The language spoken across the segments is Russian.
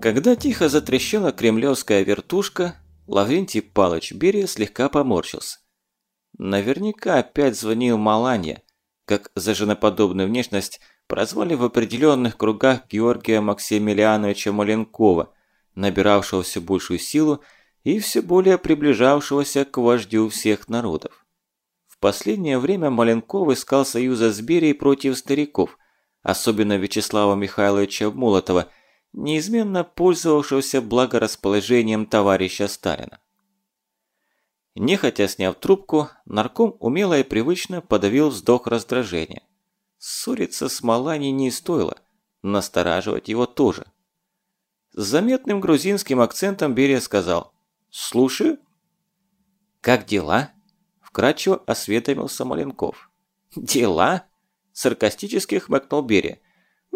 Когда тихо затрещала кремлевская вертушка, Лаврентий Палыч Берия слегка поморщился. Наверняка опять звонил Маланья, как за женоподобную внешность прозвали в определенных кругах Георгия Максимилиановича Маленкова, набиравшего все большую силу и все более приближавшегося к вождю всех народов. В последнее время Маленков искал союза с Берией против стариков, особенно Вячеслава Михайловича Молотова – неизменно пользовавшегося благорасположением товарища Сталина. Нехотя сняв трубку, нарком умело и привычно подавил вздох раздражения. Ссориться с Малани не стоило, настораживать его тоже. С заметным грузинским акцентом Берия сказал «Слушаю». «Как дела?» – вкратчиво осведомился Маленков. «Дела?» – саркастически хмыкнул Берия.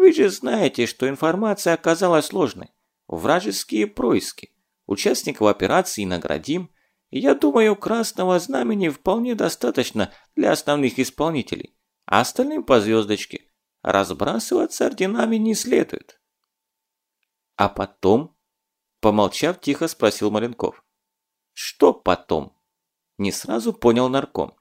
Вы же знаете, что информация оказалась сложной. Вражеские происки. Участников операции наградим. И я думаю, красного знамени вполне достаточно для основных исполнителей. А остальным по звездочке. Разбрасываться орденами не следует. А потом? Помолчав, тихо спросил Маленков. Что потом? Не сразу понял нарком.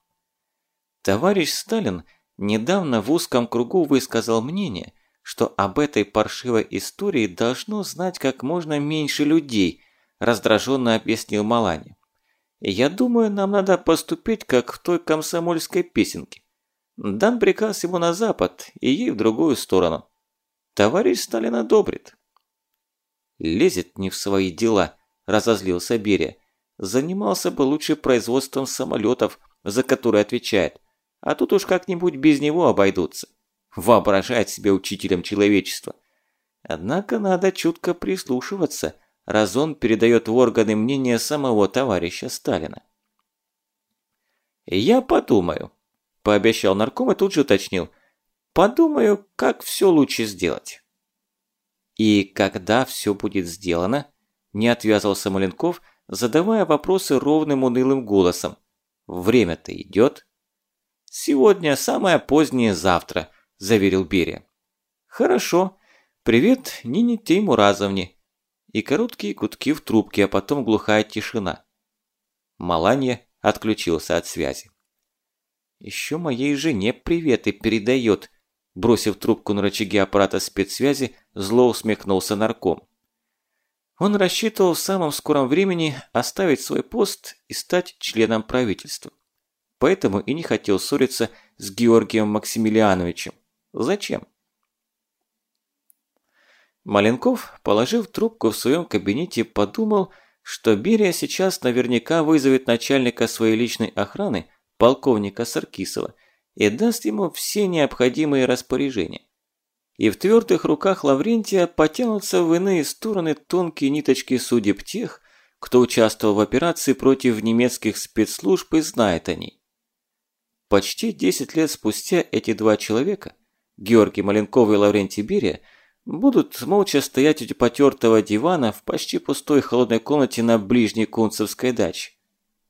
Товарищ Сталин недавно в узком кругу высказал мнение, что об этой паршивой истории должно знать как можно меньше людей, раздраженно объяснил Малани. Я думаю, нам надо поступить, как в той комсомольской песенке. Дам приказ ему на запад и ей в другую сторону. Товарищ Сталин одобрит. Лезет не в свои дела, разозлился Берия. Занимался бы лучше производством самолетов, за которые отвечает. А тут уж как-нибудь без него обойдутся воображает себя учителем человечества. Однако надо чутко прислушиваться, раз он передает в органы мнение самого товарища Сталина. «Я подумаю», – пообещал нарком и тут же уточнил. «Подумаю, как все лучше сделать». «И когда все будет сделано?» – не отвязался Маленков, задавая вопросы ровным унылым голосом. «Время-то идет?» «Сегодня самое позднее завтра», заверил Берия. «Хорошо. Привет Нине Теймуразовне». И короткие гудки в трубке, а потом глухая тишина. Маланья отключился от связи. «Еще моей жене привет и передает», бросив трубку на рычаги аппарата спецсвязи, зло усмехнулся нарком. Он рассчитывал в самом скором времени оставить свой пост и стать членом правительства. Поэтому и не хотел ссориться с Георгием Максимилиановичем. Зачем? Маленков, положив трубку в своем кабинете, подумал, что Берия сейчас наверняка вызовет начальника своей личной охраны, полковника Саркисова, и даст ему все необходимые распоряжения. И в твердых руках Лаврентия потянутся в иные стороны тонкие ниточки судеб тех, кто участвовал в операции против немецких спецслужб и знает о ней. Почти 10 лет спустя эти два человека – Георгий Маленков и Лаврентий Берия будут молча стоять у потертого дивана в почти пустой холодной комнате на ближней Кунцевской даче.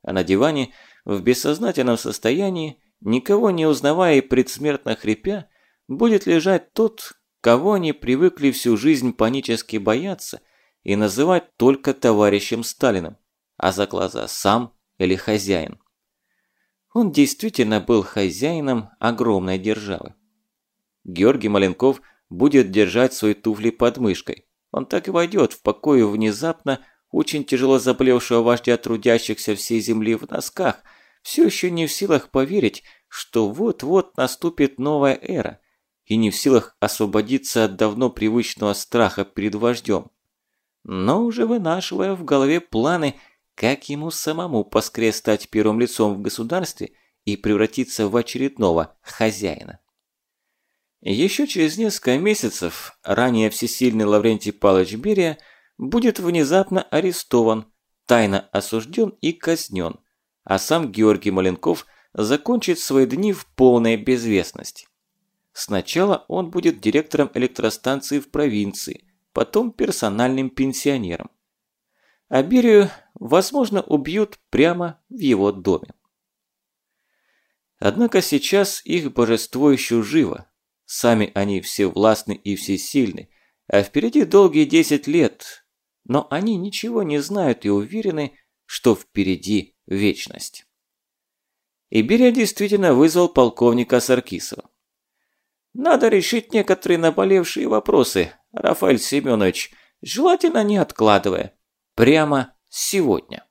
А на диване, в бессознательном состоянии, никого не узнавая и предсмертно хрипя, будет лежать тот, кого они привыкли всю жизнь панически бояться и называть только товарищем Сталиным, а за глаза сам или хозяин. Он действительно был хозяином огромной державы. Георгий Маленков будет держать свои туфли под мышкой. Он так и войдет в покое внезапно очень тяжело заболевшего вождя трудящихся всей земли в носках, все еще не в силах поверить, что вот-вот наступит новая эра, и не в силах освободиться от давно привычного страха перед вождем. Но уже вынашивая в голове планы, как ему самому поскорее стать первым лицом в государстве и превратиться в очередного хозяина. Еще через несколько месяцев ранее всесильный Лаврентий Павлович Берия будет внезапно арестован, тайно осужден и казнен, а сам Георгий Маленков закончит свои дни в полной безвестности. Сначала он будет директором электростанции в провинции, потом персональным пенсионером. А Берию, возможно, убьют прямо в его доме. Однако сейчас их божество еще живо, Сами они все властны и всесильны, а впереди долгие 10 лет, но они ничего не знают и уверены, что впереди вечность. Иберия действительно вызвал полковника Саркисова. «Надо решить некоторые наболевшие вопросы, Рафаэль Семенович, желательно не откладывая. Прямо сегодня».